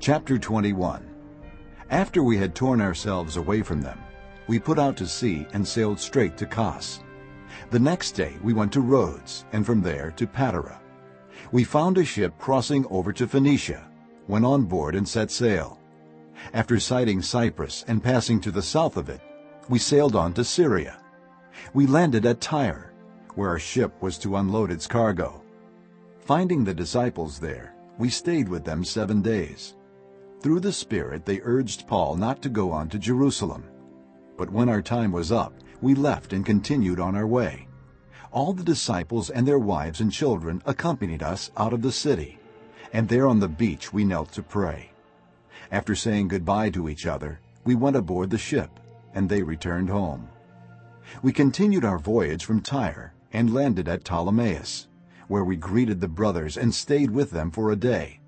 Chapter 21 After we had torn ourselves away from them, we put out to sea and sailed straight to Kos. The next day we went to Rhodes, and from there to Patara. We found a ship crossing over to Phoenicia, went on board and set sail. After sighting Cyprus and passing to the south of it, we sailed on to Syria. We landed at Tyre, where our ship was to unload its cargo. Finding the disciples there, we stayed with them seven days. Through the Spirit they urged Paul not to go on to Jerusalem. But when our time was up, we left and continued on our way. All the disciples and their wives and children accompanied us out of the city, and there on the beach we knelt to pray. After saying goodbye to each other, we went aboard the ship, and they returned home. We continued our voyage from Tyre and landed at Ptolemais, where we greeted the brothers and stayed with them for a day.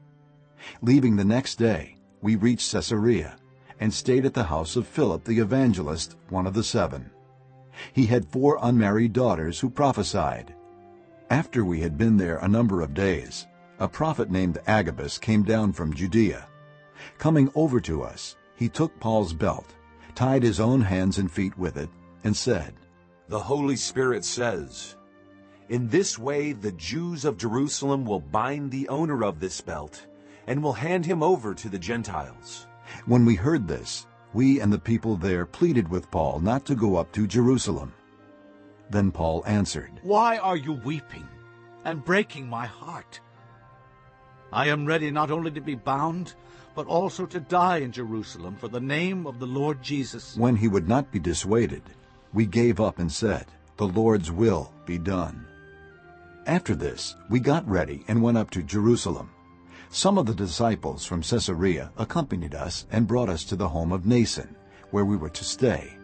Leaving the next day, we reached Caesarea and stayed at the house of Philip the evangelist, one of the seven. He had four unmarried daughters who prophesied. After we had been there a number of days, a prophet named Agabus came down from Judea. Coming over to us, he took Paul's belt, tied his own hands and feet with it, and said, The Holy Spirit says, In this way the Jews of Jerusalem will bind the owner of this belt and will hand him over to the Gentiles. When we heard this, we and the people there pleaded with Paul not to go up to Jerusalem. Then Paul answered, Why are you weeping and breaking my heart? I am ready not only to be bound, but also to die in Jerusalem for the name of the Lord Jesus. When he would not be dissuaded, we gave up and said, The Lord's will be done. After this, we got ready and went up to Jerusalem. Some of the disciples from Caesarea accompanied us and brought us to the home of Mnason, where we were to stay.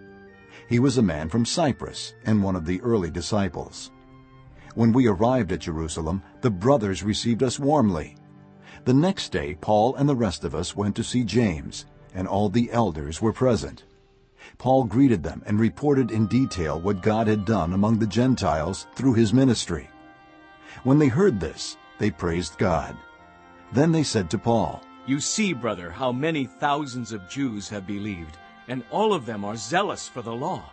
He was a man from Cyprus and one of the early disciples. When we arrived at Jerusalem, the brothers received us warmly. The next day Paul and the rest of us went to see James, and all the elders were present. Paul greeted them and reported in detail what God had done among the Gentiles through his ministry. When they heard this, they praised God. Then they said to Paul, You see, brother, how many thousands of Jews have believed, and all of them are zealous for the law.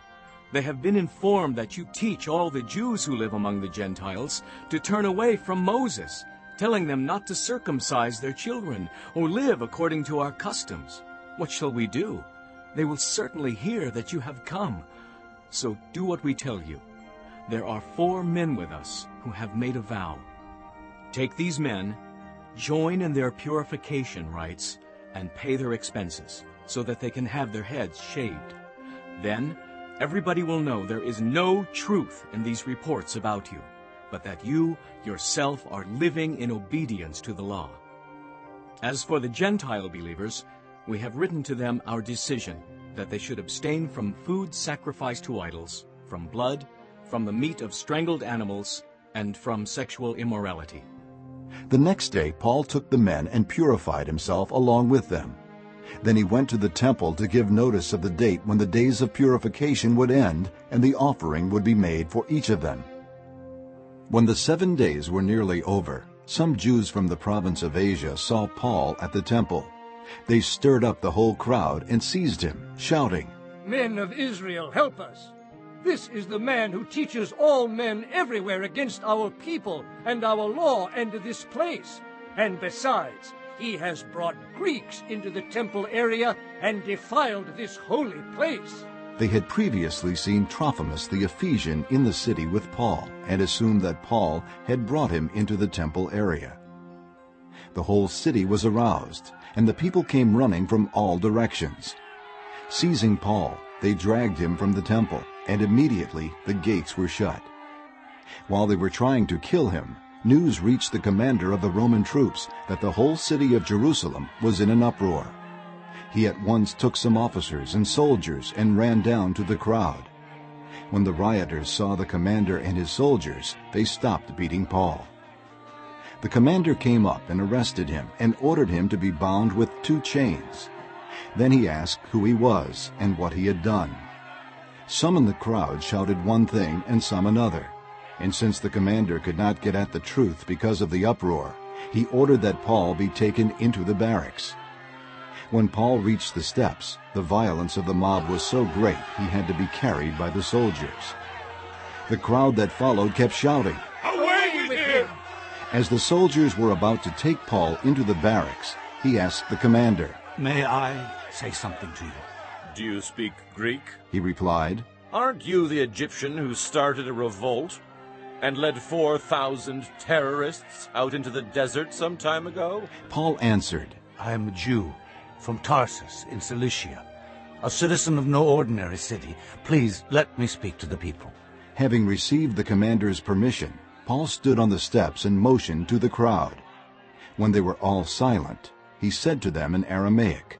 They have been informed that you teach all the Jews who live among the Gentiles to turn away from Moses, telling them not to circumcise their children or live according to our customs. What shall we do? They will certainly hear that you have come. So do what we tell you. There are four men with us who have made a vow. Take these men, join in their purification rites, and pay their expenses, so that they can have their heads shaved. Then everybody will know there is no truth in these reports about you, but that you yourself are living in obedience to the law. As for the Gentile believers, we have written to them our decision that they should abstain from food sacrificed to idols, from blood, from the meat of strangled animals, and from sexual immorality. The next day Paul took the men and purified himself along with them. Then he went to the temple to give notice of the date when the days of purification would end and the offering would be made for each of them. When the seven days were nearly over, some Jews from the province of Asia saw Paul at the temple. They stirred up the whole crowd and seized him, shouting, Men of Israel, help us! This is the man who teaches all men everywhere against our people and our law and this place. And besides, he has brought Greeks into the temple area and defiled this holy place. They had previously seen Trophimus the Ephesian in the city with Paul and assumed that Paul had brought him into the temple area. The whole city was aroused, and the people came running from all directions. Seizing Paul, they dragged him from the temple, and immediately the gates were shut. While they were trying to kill him, news reached the commander of the Roman troops that the whole city of Jerusalem was in an uproar. He at once took some officers and soldiers and ran down to the crowd. When the rioters saw the commander and his soldiers, they stopped beating Paul. The commander came up and arrested him and ordered him to be bound with two chains. Then he asked who he was and what he had done. Some in the crowd shouted one thing and some another. And since the commander could not get at the truth because of the uproar, he ordered that Paul be taken into the barracks. When Paul reached the steps, the violence of the mob was so great he had to be carried by the soldiers. The crowd that followed kept shouting. Away with him! As the soldiers were about to take Paul into the barracks, he asked the commander. May I say something to you? Do you speak Greek? He replied, Aren't you the Egyptian who started a revolt and led 4,000 terrorists out into the desert some time ago? Paul answered, I am a Jew from Tarsus in Cilicia, a citizen of no ordinary city. Please let me speak to the people. Having received the commander's permission, Paul stood on the steps and motioned to the crowd. When they were all silent, he said to them in Aramaic,